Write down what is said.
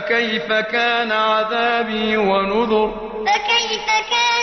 فكيف كان عذابي ونذر؟ فكيف كان